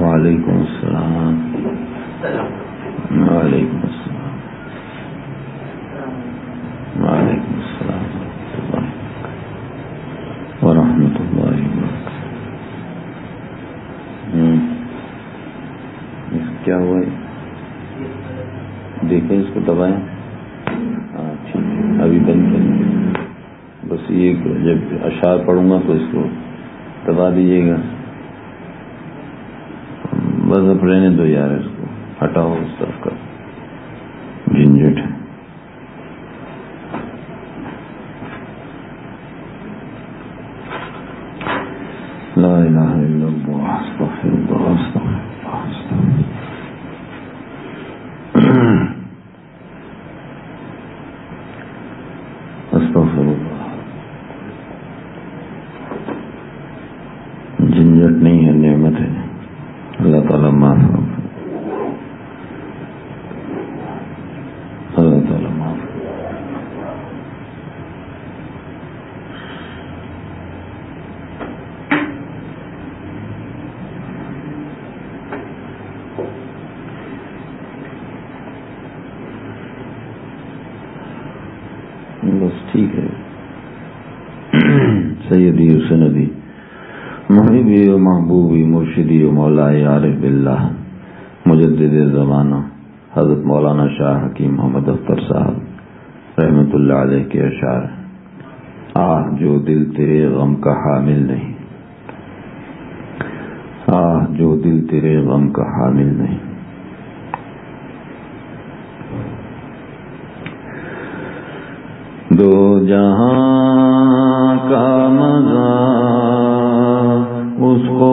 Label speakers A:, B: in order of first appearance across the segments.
A: وعلیکم السلام. وعلیکم السلام. وعلیکم السلام ورحمۃ اللہ وبرکاتہ. کیا ہوا دیکھیں اس کو دبائیں. ہاں ٹھیک ابھی بند کریں بس یہ جب اشعار پڑھوں گا تو اس کو دبا دیجیے گا. بس رہنے دو یار اس کو ہٹاؤ اس طرف کا جھنجٹ ہے لا الہ الا اللہ استغفر اللہ استغفر اللہ استغفر اللہ جھنجٹ نہیں ہے نعمت ہے اللہ تعالیٰ معاف اللہ تعالیٰ معاف بس ٹھیک ہے سیدی حسندی محبی و محبوبی مرشدی عارف بلّہ مجدد زمانہ، حضرت مولانا شاہ حکیم محمد اختر صاحب رحمۃ اللہ علیہ کے اشعار۔ آہ، جو دل تیرے غم کا حامل نہیں۔ آہ، جو دل تیرے غم کا حامل نہیں۔ دو جہاں کا مزہ، اس کو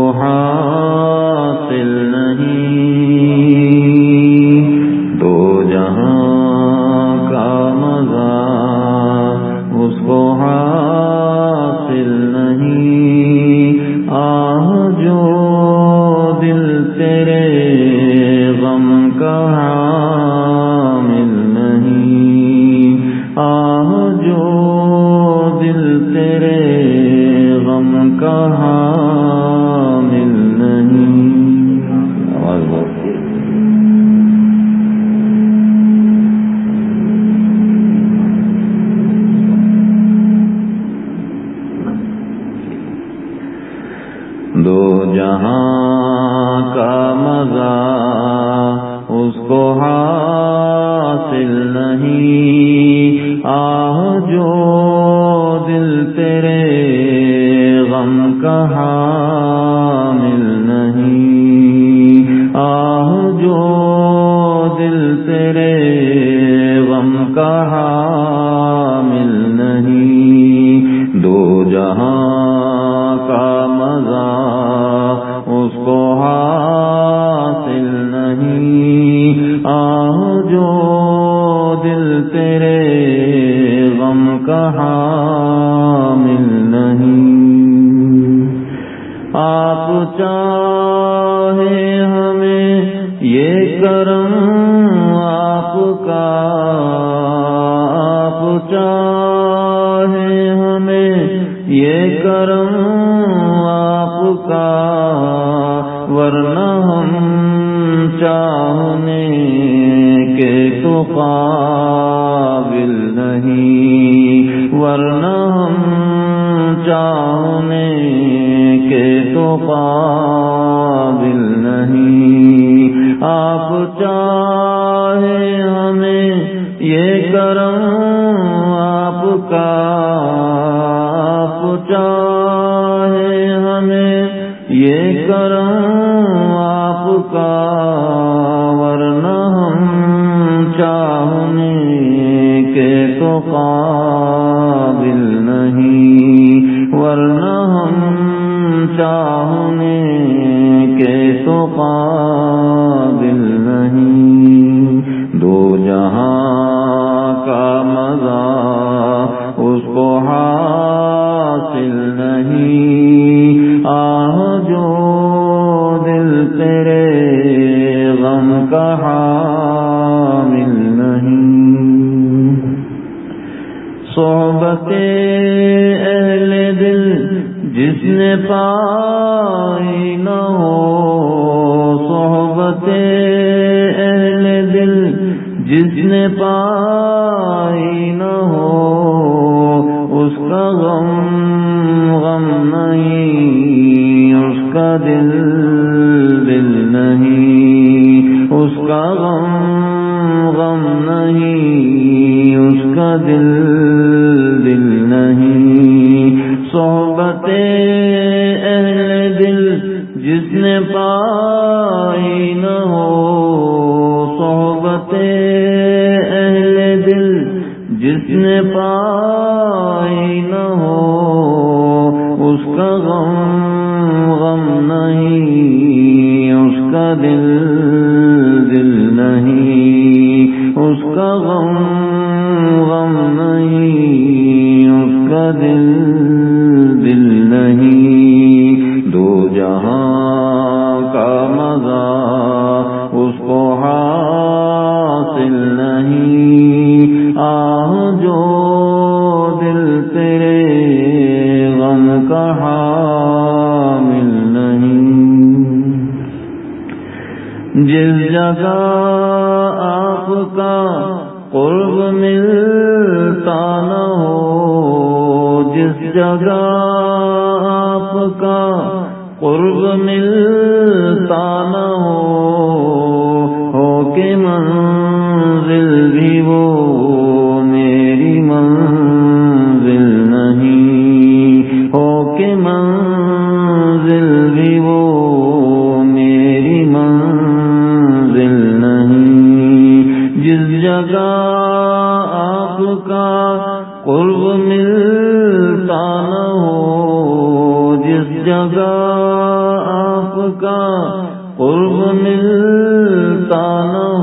A: ورنہ ہم چاہنے کے تو قابل نہیں۔ ورنہ ہم چاہنے کے تو قابل نہیں۔ آپ چاہے ہمیں یہ کرم، آپ کا، آپ چاہے ہمیں یہ کرم۔ قابل نہیں ورنہ ہم چاہنے کے تو قابل صحبت اہل دل جس نے پائی نہ ہو صحبت اہل دل جس نے پائی قرب ملتا نہ ہو، جس جگہ آپ کا قرب ملتا نہ ہو ہو کے من جس آپ کا قرب ملتا نہ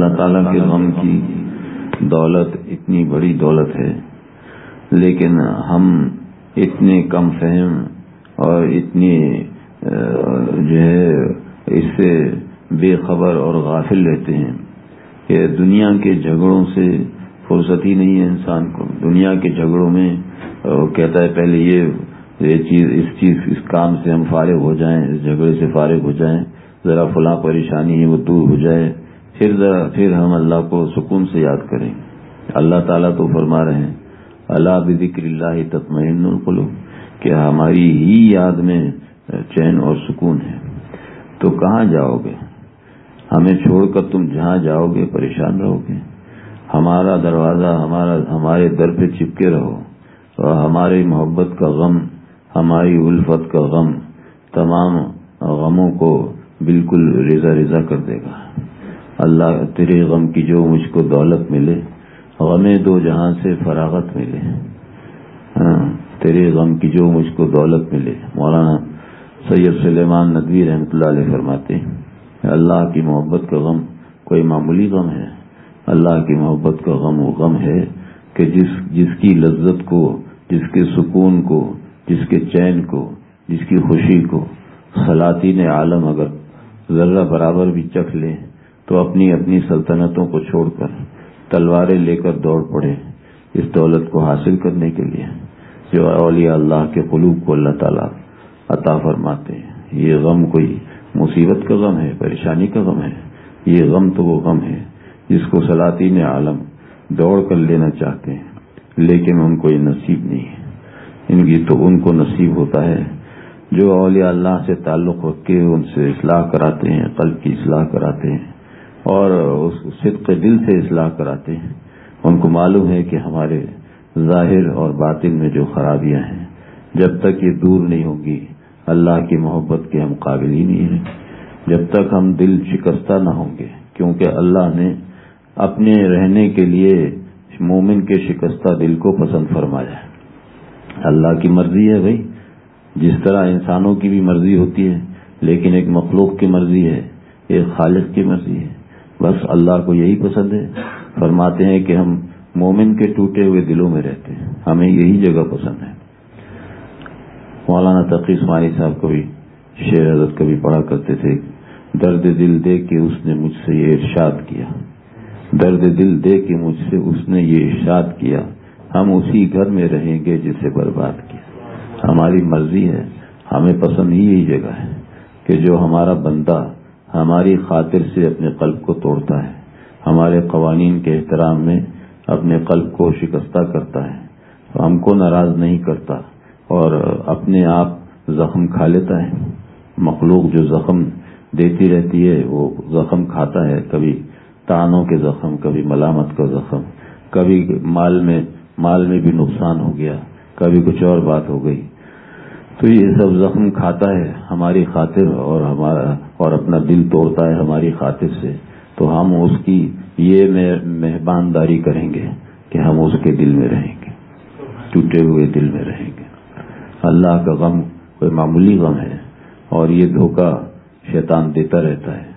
A: اللہ تعالیٰ کے غم کی دولت اتنی بڑی دولت ہے، لیکن ہم اتنے کم فہم اور اتنی جو ہے، اس سے بے خبر اور غافل رہتے ہیں کہ دنیا کے جھگڑوں سے فرصت ہی نہیں ہے انسان کو۔ دنیا کے جھگڑوں میں وہ کہتا ہے پہلے یہ یہ چیز، اس چیز، اس کام سے ہم فارغ ہو جائیں، اس جھگڑے سے فارغ ہو جائیں، ذرا فلاں پریشانی ہے، وہ دور ہو جائے۔ پھر ذرا پھر ہم اللہ کو سکون سے یاد کریں اللہ تعالیٰ تو فرما رہے ہیں، اللہ بکر اللہ تطمئن القلوب کہ ہماری ہی یاد میں چین اور سکون ہے۔ تو کہاں جاؤ گے؟ ہمیں چھوڑ کر تم جہاں جاؤ گے پریشان رہو گے۔ ہمارا دروازہ، ہمارا، ہمارے در پہ چپکے رہو۔ اور ہماری محبت کا غم، ہماری الفت کا غم تمام غموں کو بالکل رضا رضا کر دے گا۔ اللہ تیرے غم کی جو مجھ کو دولت ملے غم دو جہاں سے فراغت ملے۔ ہاں، تیرے غم کی جو مجھ کو دولت ملے۔ مولانا سید سلیمان ندوی رحمۃ اللہ علیہ فرماتے ہیں اللہ کی محبت کا غم کوئی معمولی غم ہے؟ اللہ کی محبت کا غم وہ غم ہے کہ جس جس کی لذت کو، جس کے سکون کو، جس کے چین کو، جس کی خوشی کو سلاطین عالم اگر ذرہ برابر بھی چکھ لیں۔ تو اپنی اپنی سلطنتوں کو چھوڑ کر تلواریں لے کر دوڑ پڑے اس دولت کو حاصل کرنے کے لیے جو اولیاء اللہ کے قلوب کو اللہ تعالیٰ عطا فرماتے ہیں۔ یہ غم کوئی مصیبت کا غم ہے، پریشانی کا غم ہے۔ یہ غم تو وہ غم ہے جس کو سلاطین عالم دوڑ کر لینا چاہتے ہیں، لیکن ان کو یہ نصیب نہیں ہے۔ ان کی تو ان کو نصیب ہوتا ہے جو اولیاء اللہ سے تعلق رکھ کے ان سے اصلاح کراتے ہیں، قلب کی اصلاح کراتے ہیں۔ اور اس صدق دل سے اصلاح کراتے ہیں۔ ان کو معلوم ہے کہ ہمارے ظاہر اور باطن میں جو خرابیاں ہیں، جب تک یہ دور نہیں ہوگی، اللہ کی محبت کے ہم قابل ہی نہیں ہیں۔ جب تک ہم دل شکستہ نہ ہوں گے، کیونکہ اللہ نے اپنے رہنے کے لیے مومن کے شکستہ دل کو پسند فرمایا۔ ہے اللہ کی مرضی ہے بھائی۔ جس طرح انسانوں کی بھی مرضی ہوتی ہے، لیکن ایک مخلوق کی مرضی ہے، ایک خالق کی مرضی ہے۔ بس اللہ کو یہی پسند ہے۔ فرماتے ہیں کہ ہم مومن کے ٹوٹے ہوئے دلوں میں رہتے ہیں۔ ہمیں یہی جگہ پسند ہے۔ مولانا تقی اسماعی صاحب کو بھی شیر حضرت کبھی پڑھا کرتے تھے، درد دل دے کے اس نے مجھ سے یہ ارشاد کیا۔ درد دل دے کے مجھ سے اس نے یہ ارشاد کیا۔ ہم اسی گھر میں رہیں گے جسے برباد کیا۔ ہماری مرضی ہے، ہمیں پسند ہی یہی جگہ ہے کہ جو ہمارا بندہ ہماری خاطر سے اپنے قلب کو توڑتا ہے۔ ہمارے قوانین کے احترام میں اپنے قلب کو شکستہ کرتا ہے۔ ہم کو ناراض نہیں کرتا اور اپنے آپ زخم کھا لیتا ہے۔ مخلوق جو زخم دیتی رہتی ہے، وہ زخم کھاتا ہے۔ کبھی تانوں کے زخم، کبھی ملامت کا زخم، کبھی مال میں مال میں بھی نقصان ہو گیا، کبھی کچھ اور بات ہو گئی۔ تو یہ سب زخم کھاتا ہے ہماری خاطر اور ہمارا اور اپنا دل توڑتا ہے ہماری خاطر سے۔ تو ہم اس کی یہ مہمانداری کریں گے کہ ہم اس کے دل میں رہیں گے، ٹوٹے ہوئے دل میں رہیں گے۔ اللہ کا غم کوئی معمولی غم ہے اور یہ دھوکہ شیطان دیتا رہتا ہے،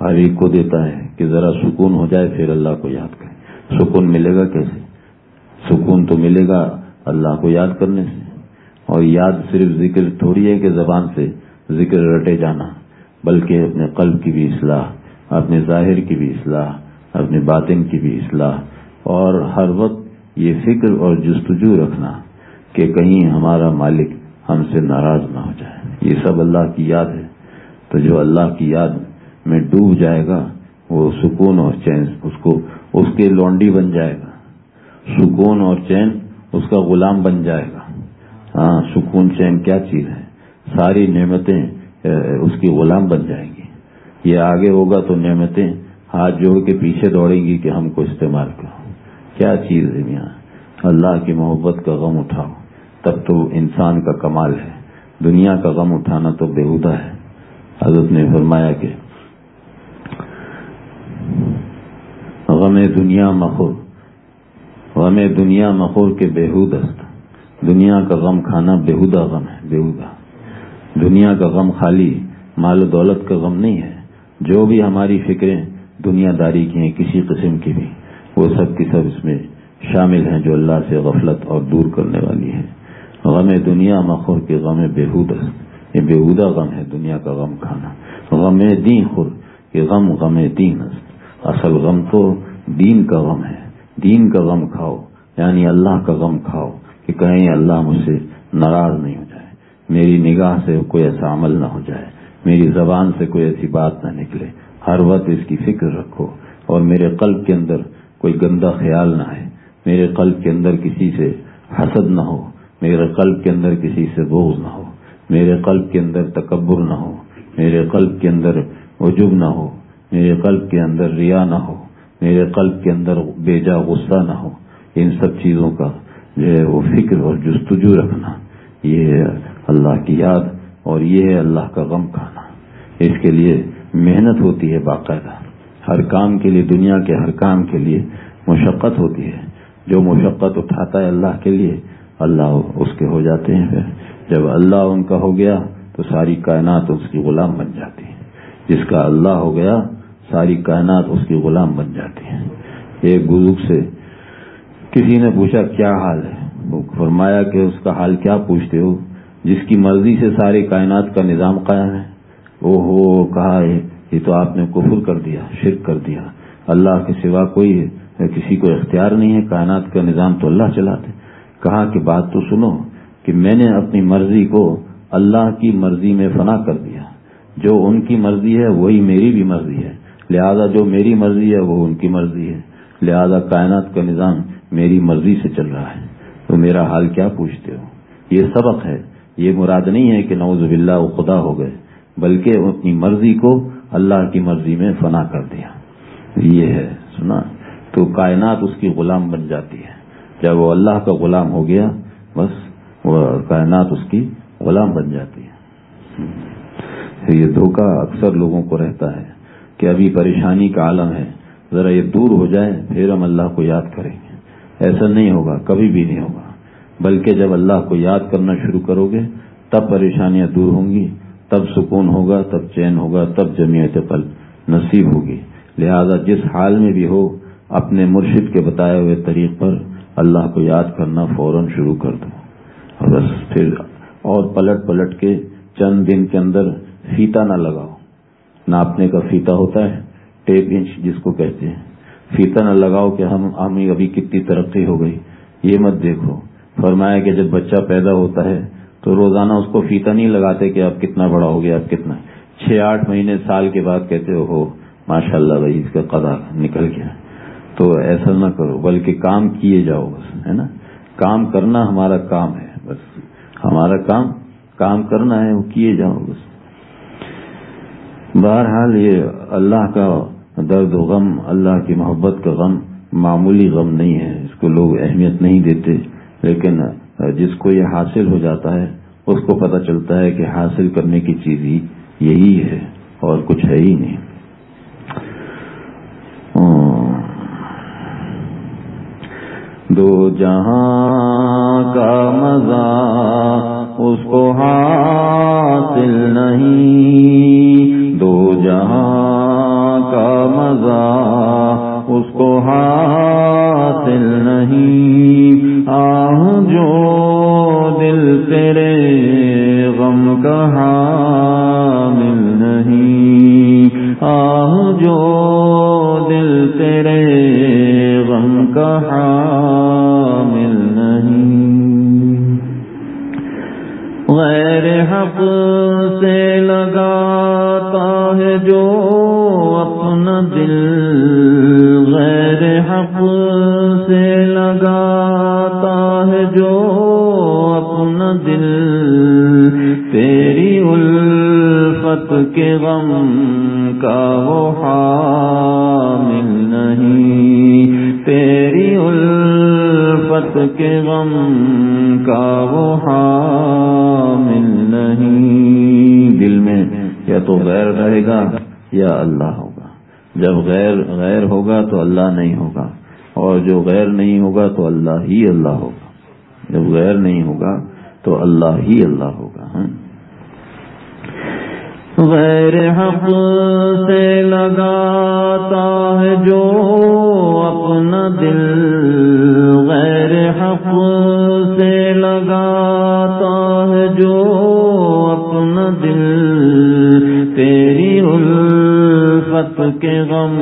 A: ہر ایک کو دیتا ہے کہ ذرا سکون ہو جائے پھر اللہ کو یاد کرے۔ سکون ملے گا کیسے؟ سکون تو ملے گا اللہ کو یاد کرنے سے۔ اور یاد صرف ذکر تھوڑی ہے کہ زبان سے ذکر رٹے جانا، بلکہ اپنے قلب کی بھی اصلاح، اپنے ظاہر کی بھی اصلاح، اپنے باطن کی بھی اصلاح، اور ہر وقت یہ فکر اور جستجو رکھنا کہ کہیں ہمارا مالک ہم سے ناراض نہ ہو جائے۔ یہ سب اللہ کی یاد ہے۔ تو جو اللہ کی یاد میں ڈوب جائے گا، وہ سکون اور چین اس کو، اس کے لونڈی بن جائے گا۔ سکون اور چین اس کا غلام بن جائے گا۔ سکون چین کیا چیز ہے ساری نعمتیں اس کی غلام بن جائیں گی۔ یہ آگے ہوگا تو نعمتیں ہاتھ جوڑ کے پیچھے دوڑیں گی کہ ہم کو استعمال کرو۔ کیا چیز ہے یہاں اللہ کی محبت کا غم اٹھاؤ۔ تب تو انسان کا کمال ہے۔ دنیا کا غم اٹھانا تو بےحدہ ہے۔ حضرت نے فرمایا کہ غم دنیا مخور، غم دنیا مخور کے بےحود دنیا کا غم کھانا بےحدہ غم ہے بےحدہ دنیا کا غم خالی، مال و دولت کا غم نہیں ہے۔ جو بھی ہماری فکریں، دنیا داری کی ہیں کسی قسم کی بھی۔ وہ سب کی سب اس میں شامل ہیں جو اللہ سے غفلت اور دور کرنے والی ہے غم دنیا مخور کے غم بےحود یہ بےحودہ غم ہے دنیا کا غم کھانا۔ غم دین خور کہ غم غم دین اصل غم تو دین کا غم ہے۔ دین کا غم کھاؤ یعنی اللہ کا غم کھاؤ۔ کہ کہیں اللہ مجھ سے ناراض نہیں ہو جائے، میری نگاہ سے کوئی ایسا عمل نہ ہو جائے، میری زبان سے کوئی ایسی بات نہ نکلے۔ ہر وقت اس کی فکر رکھو اور میرے قلب کے اندر کوئی گندا خیال نہ آئے۔ میرے قلب کے اندر کسی سے حسد نہ ہو، میرے قلب کے اندر کسی سے بوجھ نہ ہو۔ میرے قلب کے اندر تکبر نہ ہو، میرے قلب کے اندر عجب نہ ہو۔ میرے قلب کے اندر ریا نہ ہو، میرے قلب کے اندر بے جا غصہ نہ ہو۔ ان سب چیزوں کا جو ہے وہ فکر اور جستجو رکھنا، یہ ہے اللہ کی یاد اور یہ ہے اللہ کا غم کھانا۔ اس کے لیے محنت ہوتی ہے باقاعدہ۔ ہر کام کے لیے، دنیا کے ہر کام کے لیے مشقت ہوتی ہے۔ جو مشقت اٹھاتا ہے اللہ کے لیے، اللہ اس کے ہو جاتے ہیں۔ پھر جب اللہ ان کا ہو گیا تو ساری کائنات اس کی غلام بن جاتی ہے۔ جس کا اللہ ہو گیا، ساری کائنات اس کی غلام بن جاتی ہے ایک بزرگ سے کسی نے پوچھا، کیا حال ہے؟ وہ فرمایا کہ، اس کا حال کیا پوچھتے ہو؟ جس کی مرضی سے ساری کائنات کا نظام قائم ہے. وہ ہو کہا یہ تو آپ نے کفر کر دیا، شرک کر دیا۔ اللہ کے سوا کوئی کسی کو اختیار نہیں ہے، کائنات کا نظام تو اللہ چلاتے۔ کہا کہ، بات تو سنو کہ میں نے اپنی مرضی کو اللہ کی مرضی میں فنا کر دیا۔ جو ان کی مرضی ہے، وہی میری بھی مرضی ہے۔ لہذا جو میری مرضی ہے، وہ ان کی مرضی ہے۔ لہذا کائنات کا نظام میری مرضی سے چل رہا ہے، تو میرا حال کیا پوچھتے ہو؟ یہ سبق ہے، یہ مراد نہیں ہے کہ نوز باللہ وہ خدا ہو گئے، بلکہ اپنی مرضی کو اللہ کی مرضی میں فنا کر دیا۔ یہ ہے، سنا؟ تو کائنات اس کی غلام بن جاتی ہے۔ جب وہ اللہ کا غلام ہو گیا، بس وہ کائنات اس کی غلام بن جاتی ہے۔ یہ دھوکہ اکثر لوگوں کو رہتا ہے کہ ابھی پریشانی کا عالم ہے، ذرا یہ دور ہو جائے، پھر ہم اللہ کو یاد کریں گے۔ ایسا نہیں ہوگا، کبھی بھی نہیں ہوگا۔ بلکہ جب اللہ کو یاد کرنا شروع کرو گے، تب پریشانیاں دور ہوں گی، تب سکون ہوگا، تب چین ہوگا، تب جمعیت پل نصیب ہوگی۔ لہذا جس حال میں بھی ہو، اپنے مرشد کے بتائے ہوئے طریق پر اللہ کو یاد کرنا فوراً شروع کر دو۔ اور بس پھر اور پلٹ پلٹ کے چند دن کے اندر فیتا نہ لگاؤ۔ ناپنے کا فیتا ہوتا ہے، ٹیپ انچ جس کو کہتے ہیں۔ فیتا نہ لگاؤ کہ ہم ہمیں ابھی کتنی ترقی ہو گئی۔ یہ مت دیکھو۔ فرمایا کہ جب بچہ پیدا ہوتا ہے تو روزانہ اس کو فیتا نہیں لگاتے کہ اب کتنا بڑا ہو گیا، اب کتنا۔ چھ آٹھ مہینے، سال کے بعد کہتے ہو ماشاء اللہ بھائی، اس کا قدا نکل گیا۔ تو ایسا نہ کرو، بلکہ کام کیے جاؤ بس، ہے نا؟ کام کرنا ہمارا کام ہے بس۔ ہمارا کام کام کرنا ہے، وہ کیے جاؤ بس۔ بہرحال یہ اللہ کا درد و غم، اللہ کی محبت کا غم معمولی غم نہیں ہے، اس کو لوگ اہمیت نہیں دیتے۔ لیکن جس کو یہ حاصل ہو جاتا ہے، اس کو پتہ چلتا ہے کہ حاصل کرنے کی چیز ہی یہی ہے اور کچھ ہے ہی نہیں۔ دو جہاں کا مزہ اس کو حاصل نہیں، دو جہاں مزہ اس کو حاصل نہیں۔ آہ، جو دل تیرے غم کا حامل نہیں۔ آہ، جو اللہ نہیں ہوگا اور جو غیر نہیں ہوگا تو اللہ ہی اللہ ہوگا جب غیر نہیں ہوگا تو اللہ ہی اللہ ہوگا ہاں۔ غیر حق سے لگاتا ہے جو اپنا دل غیر حق سے لگاتا ہے جو اپنا دل تیری الفت کے غم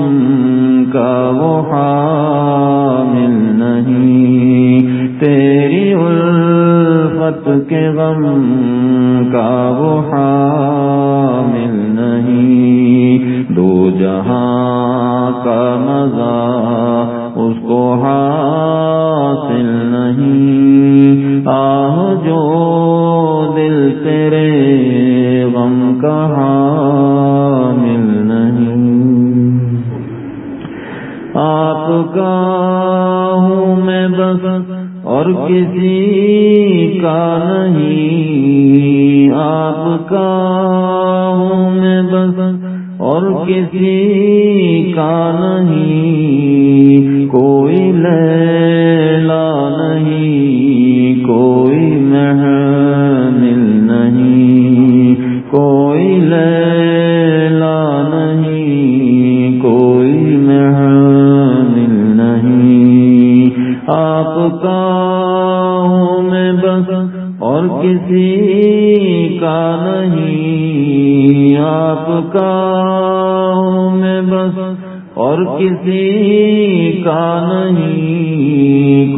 A: کا وہ حامل نہیں۔ تیری الفت کے غم کا وہ حامل نہیں۔ دو جہاں کا مزہ اس کو حاصل نہیں۔ آہ، جو دل تیرے غم کا کا ہوں میں بس اور کسی کا نہیں۔ آپ کا ہوں میں بس اور کسی کا نہیں۔ کوئی لے آپ کا ہوں میں بس اور کسی کا نہیں، آپ کا ہوں میں بس اور کسی کا نہیں۔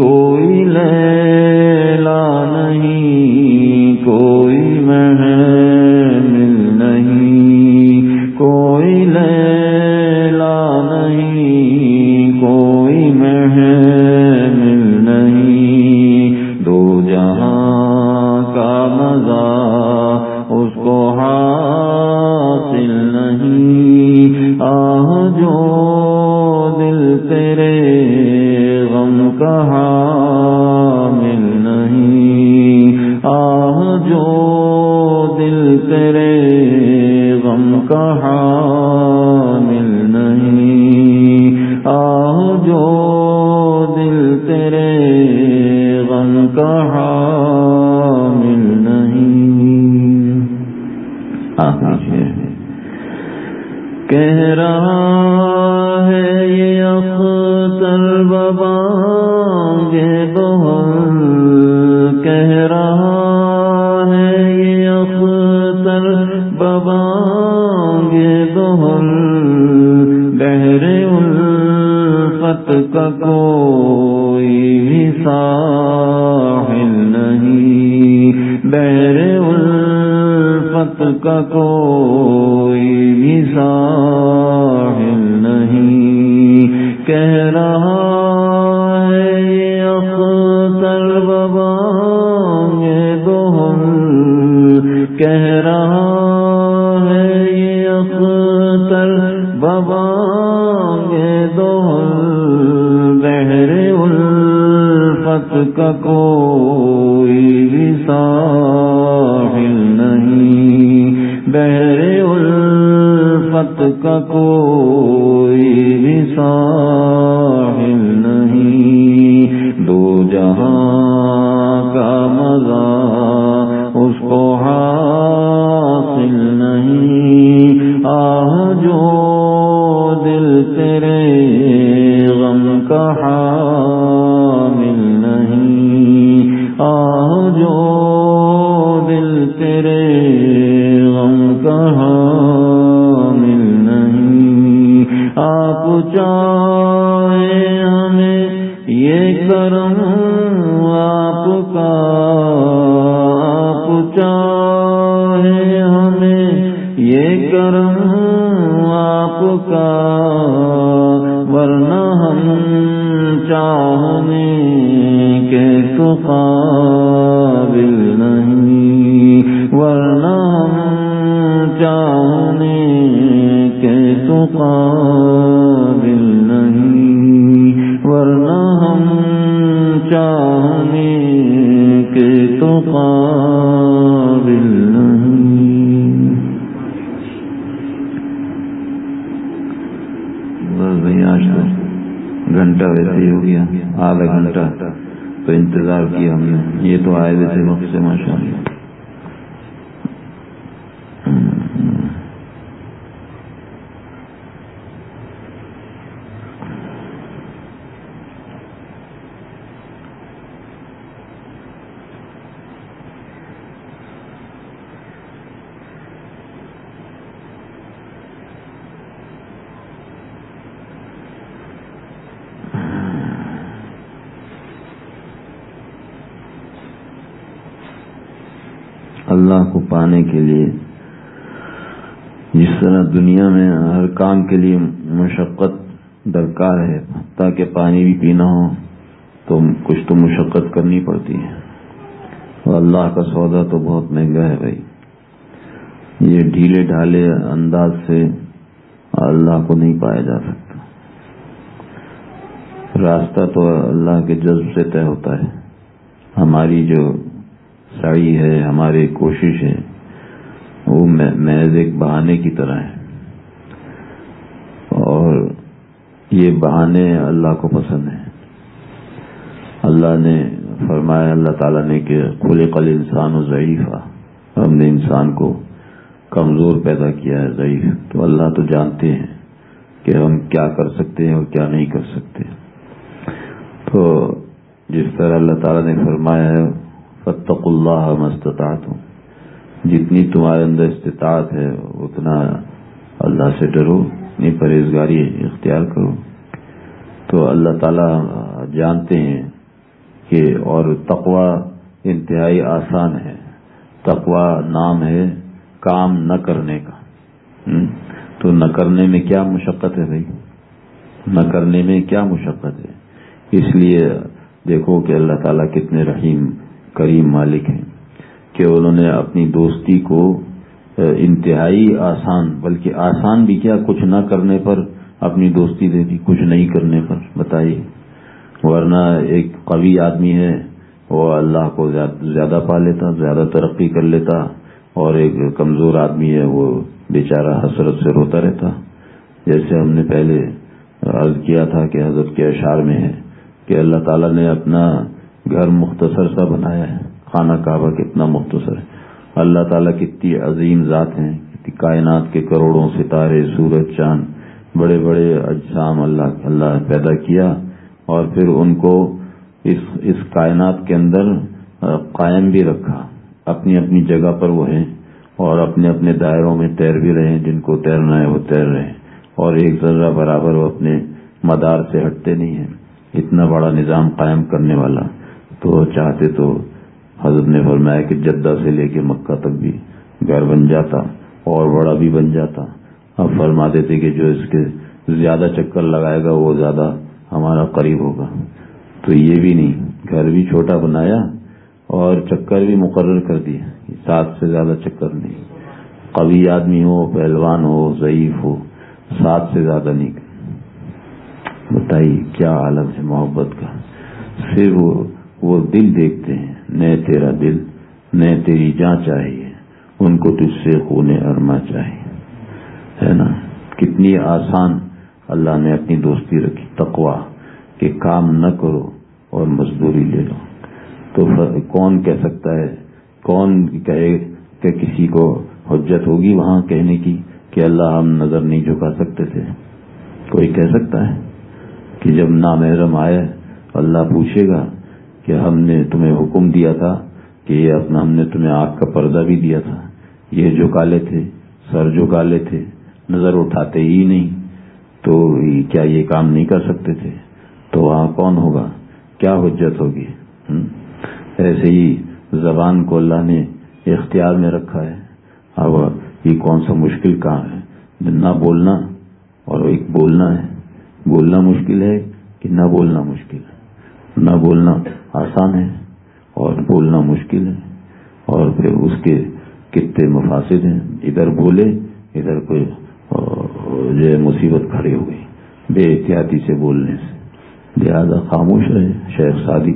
A: کا کوئی ہے ہمیں یہ کرم اللہ کو پانے کے لیے، جس طرح دنیا میں ہر کام کے لیے مشقت درکار ہے، تاکہ پانی بھی پینا ہو، تو کچھ تو مشقت کرنی پڑتی ہے۔ اور اللہ کا سودا تو بہت مہنگا ہے بھائی۔ یہ ڈھیلے ڈھالے انداز سے اللہ کو نہیں پایا جا سکتا۔ راستہ تو اللہ کے جذب سے طے ہوتا ہے۔ ہماری جو ساڑی ہے ہماری کوشش ہے وہ محض ایک بہانے کی طرح ہے اور یہ بہانے اللہ کو پسند ہیں۔ اللہ نے فرمایا، اللہ تعالیٰ نے کہ کھلے قل انسان و ضعیفہ ہم نے انسان کو کمزور پیدا کیا ہے، ضعیف۔ تو اللہ تو جانتے ہیں کہ ہم کیا کر سکتے ہیں اور کیا نہیں کر سکتے۔ تو جس طرح اللہ تعالیٰ نے فرمایا ہے فتق اللہ مستطاعت ہوں جتنی تمہارے اندر استطاعت ہے، اتنا اللہ سے ڈرو اپنی پرہیزگاری اختیار کرو۔ تو اللہ تعالیٰ جانتے ہیں کہ اور تقوا انتہائی آسان ہے۔ تقوا نام ہے کام نہ کرنے کا۔ تو نہ کرنے میں کیا مشقت ہے بھائی؟ نہ کرنے میں کیا مشقت ہے؟ اس لیے دیکھو کہ اللہ تعالیٰ کتنے رحیم کریم مالک ہیں کہ انہوں نے اپنی دوستی کو انتہائی آسان، بلکہ آسان بھی کیا کچھ نہ کرنے پر، اپنی دوستی دے دی، کچھ نہیں کرنے پر، بتائیے۔ ورنہ ایک قوی آدمی ہے، وہ اللہ کو زیادہ پا لیتا، زیادہ ترقی کر لیتا، اور ایک کمزور آدمی ہے، وہ بیچارہ حسرت سے روتا رہتا۔ جیسے ہم نے پہلے عرض کیا تھا کہ حضرت کے اشعار میں ہے کہ اللہ تعالیٰ نے اپنا گھر مختصر سا بنایا ہے۔ خانہ کعبہ کتنا مختصر ہے۔ اللہ تعالیٰ کتنی عظیم ذات ہیں، کتنی کائنات کے کروڑوں ستارے، سورج، چاند، بڑے بڑے اجسام اللہ اللہ پیدا کیا۔ اور پھر ان کو اس اس کائنات کے اندر قائم بھی رکھا۔ اپنی اپنی جگہ پر وہ ہیں اور اپنے اپنے دائروں میں تیر بھی رہے جن کو تیرنا ہے وہ تیر رہے اور ایک ذرہ برابر وہ اپنے مدار سے ہٹتے نہیں ہیں۔ اتنا بڑا نظام قائم کرنے والا۔ تو چاہتے تو حضرت نے فرمایا کہ جدہ سے لے کے مکہ تک بھی گھر بن جاتا اور بڑا بھی بن جاتا۔ اب فرما دیتے کہ جو اس کے زیادہ چکر لگائے گا وہ زیادہ ہمارا قریب ہوگا۔ تو یہ بھی نہیں، گھر بھی چھوٹا بنایا اور چکر بھی مقرر کر دیا۔ سات سے زیادہ چکر نہیں۔ قوی آدمی ہو، پہلوان ہو، ضعیف ہو سات سے زیادہ نہیں۔ بتائیے، کیا عالم ہے محبت کا؟ پھر وہ دل دیکھتے ہیں۔ نئے تیرا دل، نئے تیری جان چاہیے۔ ان کو تجھ سے خونے ارما چاہیے۔ ہے نا؟ کتنی آسان اللہ نے اپنی دوستی رکھی۔ تقوا کہ کام نہ کرو اور مزدوری لے لو۔ تو کون کہہ سکتا ہے؟ کون کہے کہ کسی کو حجت ہوگی وہاں کہنے کی کہ اللہ ہم نظر نہیں جھکا سکتے تھے؟ کوئی کہہ سکتا ہے کہ جب نامحرم آئے اللہ پوچھے گا کہ ہم نے تمہیں حکم دیا تھا کہ یہ اپنا ہم نے تمہیں آگ کا پردہ بھی دیا تھا۔ یہ جو کالے تھے، سر جو کالے تھے، نظر اٹھاتے ہی نہیں۔ تو کیا یہ کام نہیں کر سکتے تھے؟ تو وہاں کون ہوگا؟ کیا حجت ہوگی؟ ایسے ہی زبان کو اللہ نے اختیار میں رکھا ہے۔ اب یہ کون سا مشکل کام ہے؟ نہ بولنا اور ایک بولنا ہے۔ بولنا مشکل ہے کہ نہ بولنا مشکل ہے۔ نہ بولنا۔ آسان ہے اور بولنا مشکل ہے اور پھر اس کے کتنے مفاصد ہیں۔ ادھر بولے، ادھر کوئی جو مصیبت کھڑی ہو گئی۔ بے احتیاطی سے بولنے سے۔ لہذا خاموش رہے شیخ سادی۔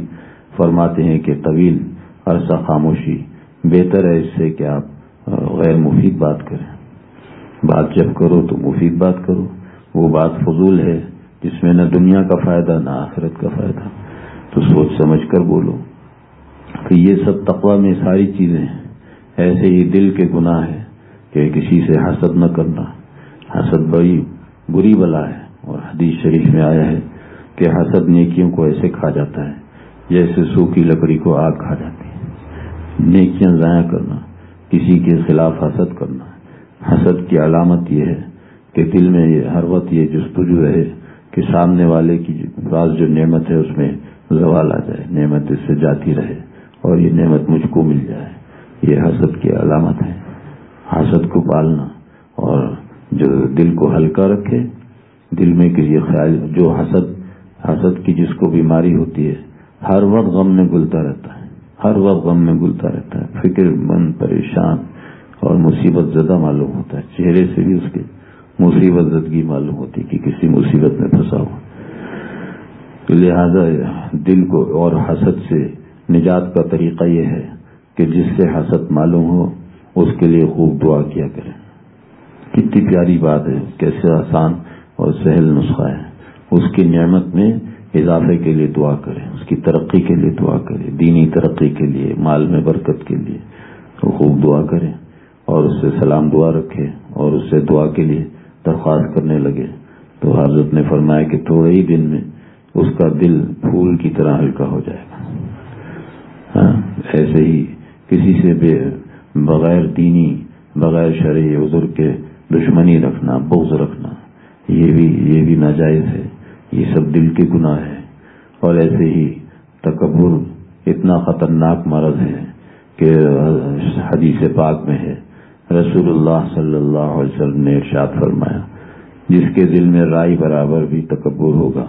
A: فرماتے ہیں کہ طویل عرصہ خاموشی بہتر ہے اس سے کہ آپ غیر مفید بات کریں۔ بات جب کرو تو مفید بات کرو۔ وہ بات فضول ہے جس میں نہ دنیا کا فائدہ، نہ آخرت کا فائدہ۔ تو سوچ سمجھ کر بولو کہ یہ سب تقوا میں ساری چیزیں ہیں۔ ایسے ہی دل کے گناہ ہے کہ کسی سے حسد نہ کرنا۔ حسد بڑی بری بلا ہے اور حدیث شریف میں آیا ہے کہ حسد نیکیوں کو ایسے کھا جاتا ہے جیسے سوکھی لکڑی کو آگ کھا جاتی ہے۔ نیکیاں ضائع کرنا، کسی کے خلاف حسد کرنا۔ حسد کی علامت یہ ہے کہ دل میں ہر وقت یہ جستجو رہے کہ سامنے والے کی پاس جو نعمت ہے اس میں زوال آ جائے، نعمت اس سے جاتی رہے اور یہ نعمت مجھ کو مل جائے۔ یہ حسد کی علامت ہے۔ حسد کو پالنا اور جو دل کو ہلکا رکھے، دل میں کسی خیال، جو حسد حسد کی جس کو بیماری ہوتی ہے، ہر وقت غم میں گلتا رہتا ہے۔ ہر وقت غم میں گلتا رہتا ہے۔ فکر من پریشان اور مصیبت زدہ معلوم ہوتا ہے۔ چہرے سے بھی اس کے مصیبت زدگی معلوم ہوتی ہے کہ کسی مصیبت میں پھنسا ہو لہذا دل کو اور حسد سے نجات کا طریقہ یہ ہے کہ جس سے حسد معلوم ہو، اس کے لیے خوب دعا کیا کریں۔ کتنی پیاری بات ہے، کیسے آسان اور سہل نسخہ ہے۔ اس کی نعمت میں اضافے کے لیے دعا کریں، اس کی ترقی کے لیے دعا کریں، دینی ترقی کے لیے، مال میں برکت کے لیے۔ تو خوب دعا کریں اور اس سے سلام دعا رکھے اور اس سے دعا کے لیے درخواست کرنے لگے تو حضرت نے فرمایا کہ تھوڑے ہی دن میں اس کا دل پھول کی طرح ہلکا ہو جائے گا۔ ہاں، ایسے ہی کسی سے بے بغیر دینی، بغیر شرعی عذر کے دشمنی رکھنا، بغض رکھنا، یہ بھی یہ بھی ناجائز ہے۔ یہ سب دل کے گناہ ہے اور ایسے ہی تکبر اتنا خطرناک مرض ہے کہ حدیث پاک میں ہے۔ رسول اللہ صلی اللہ علیہ وسلم نے ارشاد فرمایا، جس کے دل میں رائی برابر بھی تکبر ہوگا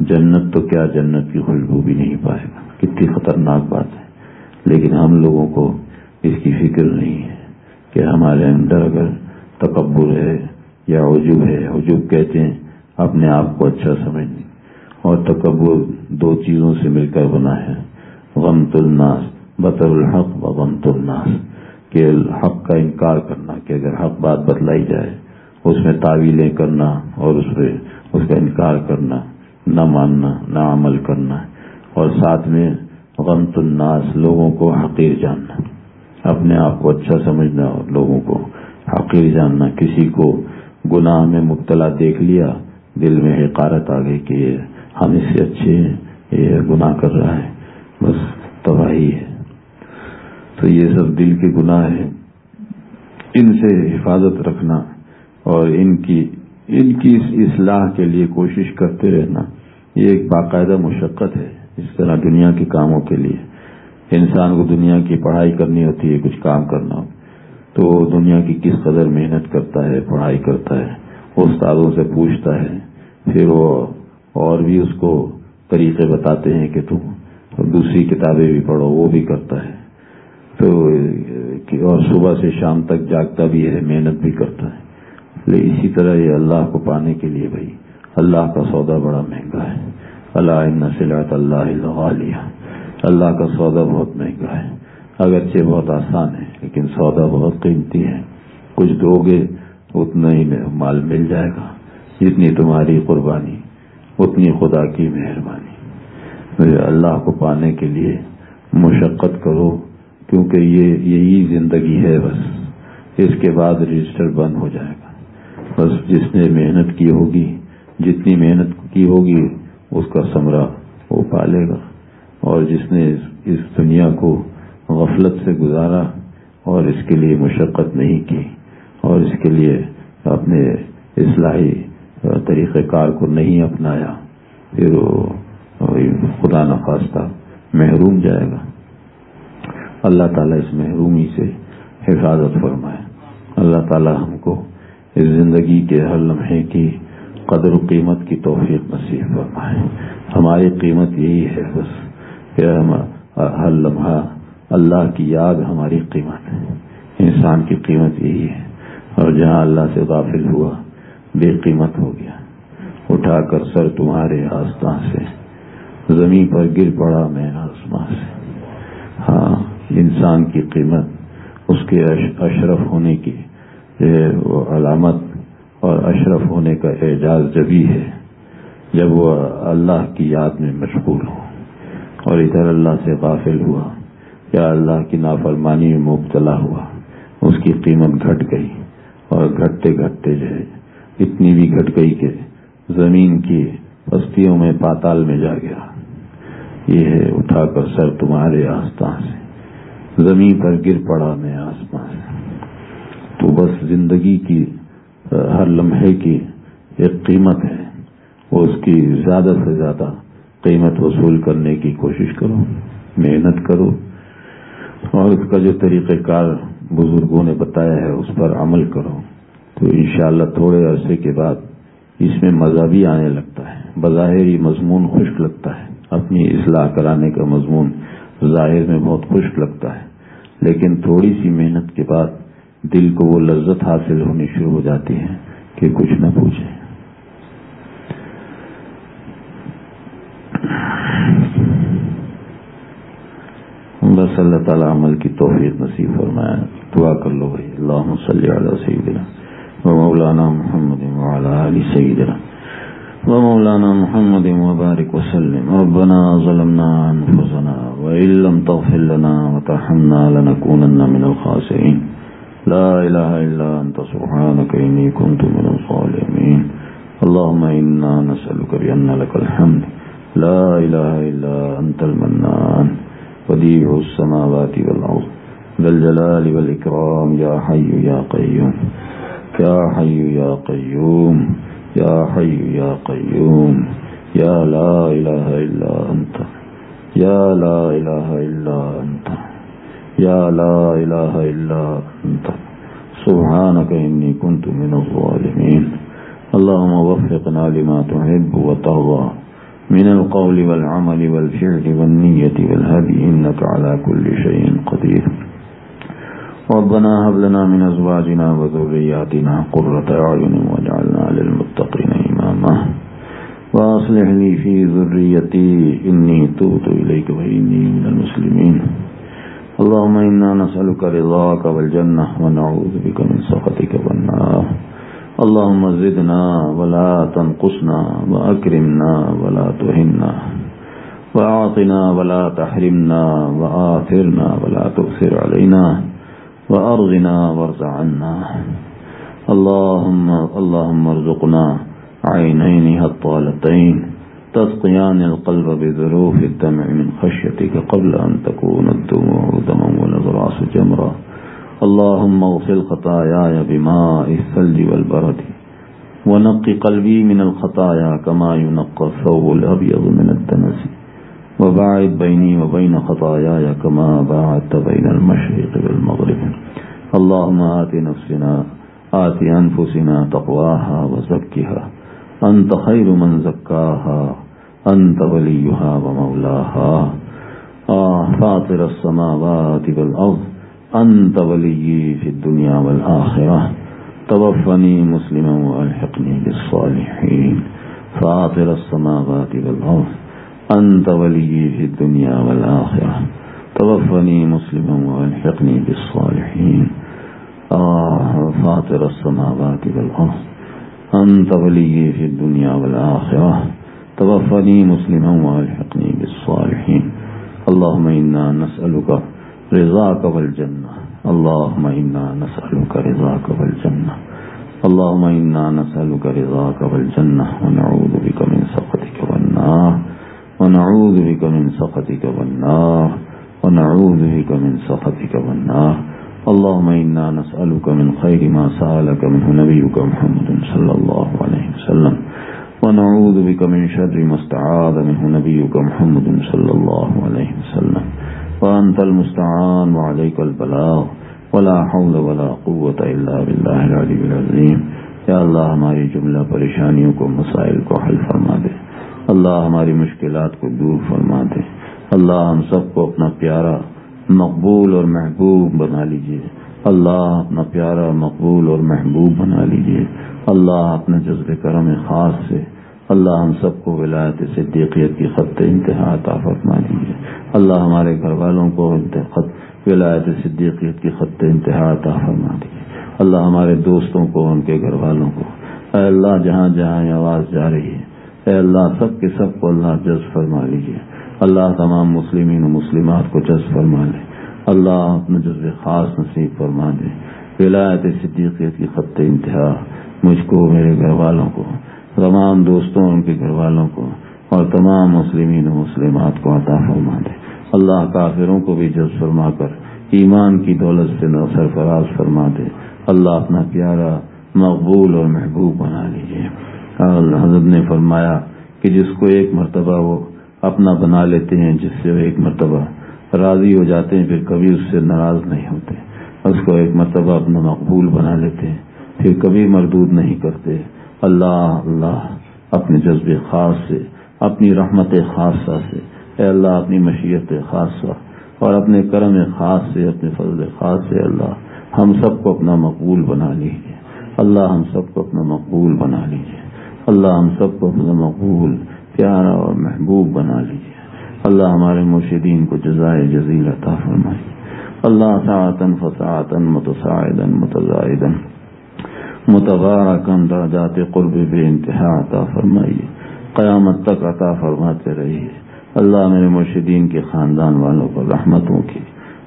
A: جنت تو کیا جنت کی خوشبو بھی نہیں پائے گا؟ کتنی خطرناک بات ہے۔ لیکن ہم لوگوں کو اس کی فکر نہیں ہے کہ ہمارے اندر اگر تکبر ہے یا عجوب ہے۔ عجوب کہتے ہیں اپنے آپ کو اچھا سمجھنے۔ اور تکبر دو چیزوں سے مل کر بنا ہے۔ غم الناس، بطر الحق و غم الناس۔ کہ حق کا انکار کرنا، کہ اگر حق بات بتلائی جائے، اس میں تعویلیں کرنا اور اس پہ اس کا انکار کرنا۔ نہ ماننا، نہ عمل کرنا اور ساتھ میں غمت الناس، لوگوں کو حقیر جاننا۔ اپنے آپ کو اچھا سمجھنا اور لوگوں کو حقیر جاننا۔ کسی کو گناہ میں مبتلا دیکھ لیا، دل میں حقارت آ گئی کہ ہم اس سے اچھے ہیں، یہ گناہ کر رہا ہے، بس تباہی ہے۔ تو یہ سب دل کے گناہ ہیں۔ ان سے حفاظت رکھنا اور ان کی ان کی اصلاح کے لیے کوشش کرتے رہنا۔ یہ ایک باقاعدہ مشقت ہے اس طرح دنیا کے کاموں کے لیے۔ انسان کو دنیا کی پڑھائی کرنی ہوتی ہے، کچھ کام کرنا۔ ہو تو دنیا کی کس قدر محنت کرتا ہے، پڑھائی کرتا ہے، استادوں سے پوچھتا ہے۔ پھر وہ اور بھی اس کو طریقے بتاتے ہیں کہ تم دوسری کتابیں بھی پڑھو، وہ بھی کرتا ہے۔ تو اور صبح سے شام تک جاگتا بھی ہے، محنت بھی کرتا ہے۔ اسی طرح یہ اللہ کو پانے کے لیے بھائی۔ اللہ کا سودا بڑا مہنگا ہے۔ اللہ نسلات اللہ علیہ اللہ کا سودا بہت مہنگا ہے۔ اگرچہ بہت آسان ہے، لیکن سودا بہت قیمتی ہے۔ کچھ دو گے اتنا ہی مال مل جائے گا۔ جتنی تمہاری قربانی، اتنی خدا کی مہربانی۔ اللہ کو پانے کے لیے مشقت کرو، کیونکہ یہ یہی زندگی ہے بس۔ اس کے بعد رجسٹر بند ہو جائے گا۔ بس جس نے محنت کی ہوگی جتنی محنت کی ہوگی، اس کا سمرا وہ پالے گا۔ اور جس نے اس دنیا کو غفلت سے گزارا اور اس کے لیے مشقت نہیں کی اور اس کے لیے اپنے اصلاحی طریقہ کار کو نہیں اپنایا، پھر وہ خدا نخواستہ محروم جائے گا۔ اللہ تعالیٰ اس محرومی سے حفاظت فرمائے۔ اللہ تعالیٰ ہم کو اس زندگی کے ہر لمحے کی قدر و قیمت کی توفیق نصیب فرمائے۔ ہماری قیمت یہی ہے، بس کہ ہم، ہر لمحہ اللہ کی یاد ہماری قیمت ہے۔ انسان کی قیمت یہی ہے۔ اور جہاں اللہ سے غافل ہوا، بے قیمت ہو گیا۔ اٹھا کر سر تمہارے آستان سے، زمین پر گر پڑا میں آسمان سے۔ ہاں انسان کی قیمت اس کے اشرف ہونے کی علامت اور اشرف ہونے کا اعجاز جبھی ہے، جب وہ اللہ کی یاد میں مشغول ہو اور ادھر اللہ سے غافل ہوا۔ یا اللہ کی نافرمانی میں مبتلا ہوا۔ اس کی قیمت گھٹ گئی۔ اور گھٹتے گھٹتے جو ہے، اتنی بھی گھٹ گئی کہ زمین کی بستیوں میں پاتال میں جا گیا۔ یہ ہے، اٹھا کر سر تمہارے آستان سے۔ زمین پر گر پڑا میں آسمان تو بس زندگی کی ہر لمحے کی ایک قیمت ہے۔ وہ اس کی زیادہ سے زیادہ قیمت وصول کرنے کی کوشش کرو، محنت کرو۔ اور اس کا جو طریقہ کار بزرگوں نے بتایا ہے، اس پر عمل کرو۔ تو انشاءاللہ تھوڑے عرصے کے بعد اس میں مزہ بھی آنے لگتا ہے۔ بظاہر یہ مضمون خشک لگتا ہے۔ اپنی اصلاح کرانے کا مضمون ظاہر میں بہت خشک لگتا ہے۔ لیکن تھوڑی سی محنت کے بعد دل کو وہ لذت حاصل ہونی شروع ہو جاتی ہے کہ کچھ نہ پوچھے۔ بس اللہ تعالیٰ عمل کی توفیق نصیب فرمایا دعا کر لو بھائی۔ اللہ صلی علی سیدنا و مولانا محمد وعلى آل سیدنا ومولانا محمد وبارك وسلم۔ ربنا ظلمنا أنفسنا وإن لم تغفر لنا وترحمنا لنكونن من الخاسرين لا إله إلا أنت، سبحانك إني كنت من الظالمين. اللهم إنا نسألك بأن لك الحمد. لا إله إلا أنت المنان. وديع السماوات والأرض. ذا الجلال والإكرام. يا حي يا قيوم. يا حي يا قيوم. يا حي يا قيوم. يا لا إله إلا أنت. يا لا إله إلا أنت. يا لا إله إلا أنت. سبحانك إني كنت من الظالمين. اللهم وفقنا لما تحب وترضى. من القول والعمل والفعل والنية والهدي، إنك على كل شيء قدير. ربنا هب لنا من أزواجنا وذرياتنا قرة أعين واجعلنا للمتقين إماما. وأصلح لي في ذريتي، إني توت إليك وإني من المسلمين. اللهم إنا نسألك رضاك والجنة ونعوذ بك من سخطك والنار. اللهم زدنا ولا تنقصنا وأكرمنا ولا تهنا. وأعطنا ولا تحرمنا وآثرنا ولا تؤثر علينا. وأرضنا وارض عنا. اللهم اللهم ارزقنا عينين هطالتين. تسقيان القلب بذروف الدمع من خشيتك قبل أن تكون الدموع دما ونظراس جمرا. اللهم اغسل خطاياي بماء الثلج والبرد. ونق قلبي من الخطايا كما ينقى الثوب الأبيض من الدنس. وباعد بيني وبين خطاياي كما باعدت بين المشرق والمغرب. اللهم آت نفسنا، آت أنفسنا تقواها وزكها. أنت خير من زكاها، أنت وليها ومولاها. آه، فاطر السماوات والأرض، أنت ولي في الدنيا والآخرة. توفني مسلما والحقني بالصالحين. فاطر السماوات والأرض، أنت ولي في الدنيا والآخرة. توفني مسلما والحقني بالصالحين. آه، فاطر السماوات والأرض. أنت ولي في الدنيا والآخرة. توفني مسلما والحقني بالصالحين. اللهم إنا نسألك رضاك والجنة. اللهم إنا نسألك رضاك والجنة. اللهم إنا نسألك رضاك والجنة. ونعوذ بك من سخطك والنار. ونعوذ بك من سخطك والنار. ونعوذ بك من سخطك والنار. اللهم إنا نسألك من خير ما سألك منه نبيك محمد صلى الله عليه وسلم، ونعوذ بك من شر ما استعاذ منه نبيك محمد صلى الله عليه وسلم. وأنت المستعان وعليك البلاغ، ولا حول ولا قوة إلا بالله العلي العظيم. یا اللہ ہماری جملہ پریشانیوں کو، مسائل کو حل فرما دے۔ اللہ ہماری مشکلات کو دور فرما دے۔ اللہ ہم سب کو اپنا پیارا مقبول اور محبوب بنا لیجیے اللہ اپنا پیارا، مقبول اور محبوب بنا لیجیے اللہ اپنے جذب کرم خاص سے۔ اللہ ہم سب کو ولایت صدیقیت کی خط انتہا عطا فرما دیجیے اللہ ہمارے گھر والوں کو ولایت صدیقیت کی خط انتہا عطا فرما دیجیے اللہ ہمارے دوستوں کو، ان کے گھر والوں کو۔ اے اللہ جہاں جہاں یہ آواز جا رہی ہے، اے اللہ سب کے سب کو اللہ جذب فرما لیجیے اللہ تمام مسلمین و مسلمات کو جذب فرما لے اللہ اپنا جذب خاص نصیب فرما دے ولایت صدیقیت کی خط انتہا۔ مجھ کو، میرے گھر والوں کو، تمام دوستوں ان کے گھر والوں کو اور تمام مسلمین و مسلمات کو عطا فرما دے اللہ کافروں کو بھی جذب فرما کر ایمان کی دولت سے نو سرفراز فرما دے اللہ اپنا پیارا، مقبول اور محبوب بنا لیجیے۔ حضرت نے فرمایا کہ جس کو ایک مرتبہ وہ اپنا بنا لیتے ہیں، جس سے وہ ایک مرتبہ راضی ہو جاتے ہیں، پھر کبھی اس سے ناراض نہیں ہوتے۔ اس کو ایک مرتبہ اپنا مقبول بنا لیتے ہیں، پھر کبھی مردود نہیں کرتے۔ اللہ اللہ، اپنے جذبے خاص سے، اپنی رحمت خاصہ سے۔ اے اللہ، اپنی مشیت خاصہ اور اپنے کرم خاص سے، اپنے فضل خاص سے۔ اللہ، ہم سب کو اپنا مقبول بنا لیجیے۔ اللہ، ہم سب کو اپنا مقبول بنا لیجیے۔ اللہ، ہم سب کو اپنا مقبول پیارا اور محبوب بنا لیجیے اللہ ہمارے مرشدین کو جزائے جزیل عطا فرمائیے اللہ ساعتن فساعتن متساعدن متضاعدن متبارکن درجات قرب بے انتہا عطا فرمائیے۔ قیامت تک عطا فرماتے رہیے۔ اللہ میرے مرشدین کے خاندان والوں پر رحمتوں کی،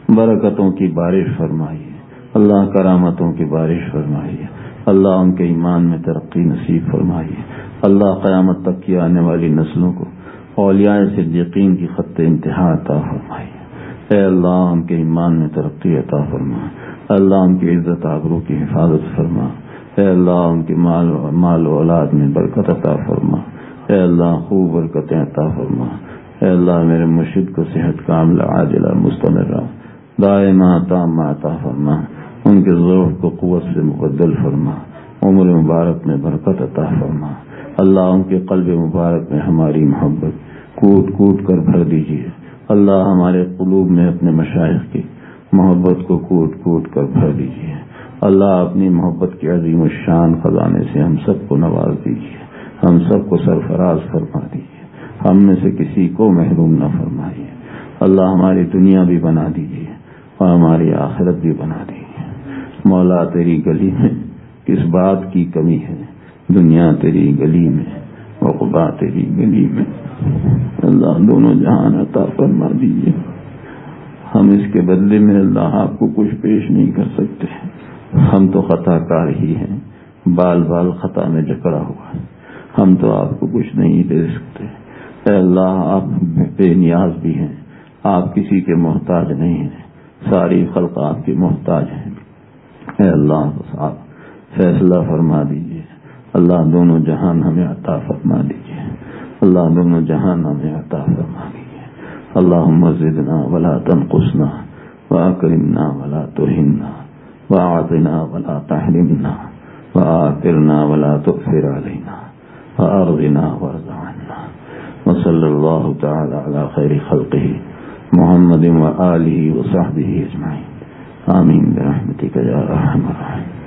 A: برکتوں کی بارش فرمائیے۔ اللہ کرامتوں کی بارش فرمائیے۔ اللہ ان کے ایمان میں ترقی نصیب فرمائیے۔ اللہ قیامت تک کی آنے والی نسلوں کو اولیاء صدیقین کی خط انتہا عطا فرمائیے۔ اے اللہ ان کے ایمان میں ترقی عطا فرما۔ اللہ ان کی عزت آبروں کی حفاظت فرما۔ اے اللہ ان کی مال مال و اولاد میں برکت عطا فرما۔ اے اللہ خوب برکتیں عطا فرما۔ اے اللہ میرے مرشد کو صحت کام عاجلہ، مستمرہ دائمہ تام عطا فرما۔ ان کے ضرورت کو قوت سے مقدل فرما، عمر مبارک میں برکت عطا فرما۔ اللہ ان کے قلب مبارک میں ہماری محبت کوٹ کوٹ کر بھر دیجیے۔ اللہ ہمارے قلوب میں اپنے مشاہد کی محبت کو کوٹ کوٹ کر بھر دیجیے۔ اللہ اپنی محبت کی عظیم الشان خزانے سے ہم سب کو نواز دیجیے۔ ہم سب کو سرفراز فرما دیجیے۔ ہم میں سے کسی کو محروم نہ فرمائیے۔ اللہ ہماری دنیا بھی بنا دیجیے اور ہماری آخرت بھی بنا دیجیے۔ مولا تیری گلی میں کس بات کی کمی ہے؟ دنیا تیری گلی میں وقبا تیری گلی میں۔ اللہ دونوں جہان عطا فرما دیجیے ہم اس کے بدلے میں اللہ آپ کو کچھ پیش نہیں کر سکتے۔ ہم تو خطا کار ہی ہیں۔ بال بال خطا میں جکڑا ہوا۔ ہے ہم تو آپ کو کچھ نہیں دے سکتے۔ اے اللہ، آپ بے نیاز بھی ہیں۔ آپ کسی کے محتاج نہیں ہیں۔ ساری خلق آپ کی محتاج ہیں۔ اے اللہ آپ فیصلہ فرما دیجیے اللہ دونوں جہان ہمیں عطا فرما دیجیے اللہ دونوں جہان ہمیں عطا فرما دیجیے اللہ مسجدنا ولا تنقصنا واکرمنا ولا توہنا وعطنا ولا تحرمنا وآثرنا ولا تؤثر علينا، وأرضنا وارض عنا۔ وصلى الله تعالى على خير خلقه محمد وآله وصحبه أجمعين آمین برحمتك يا رحمة الراحمين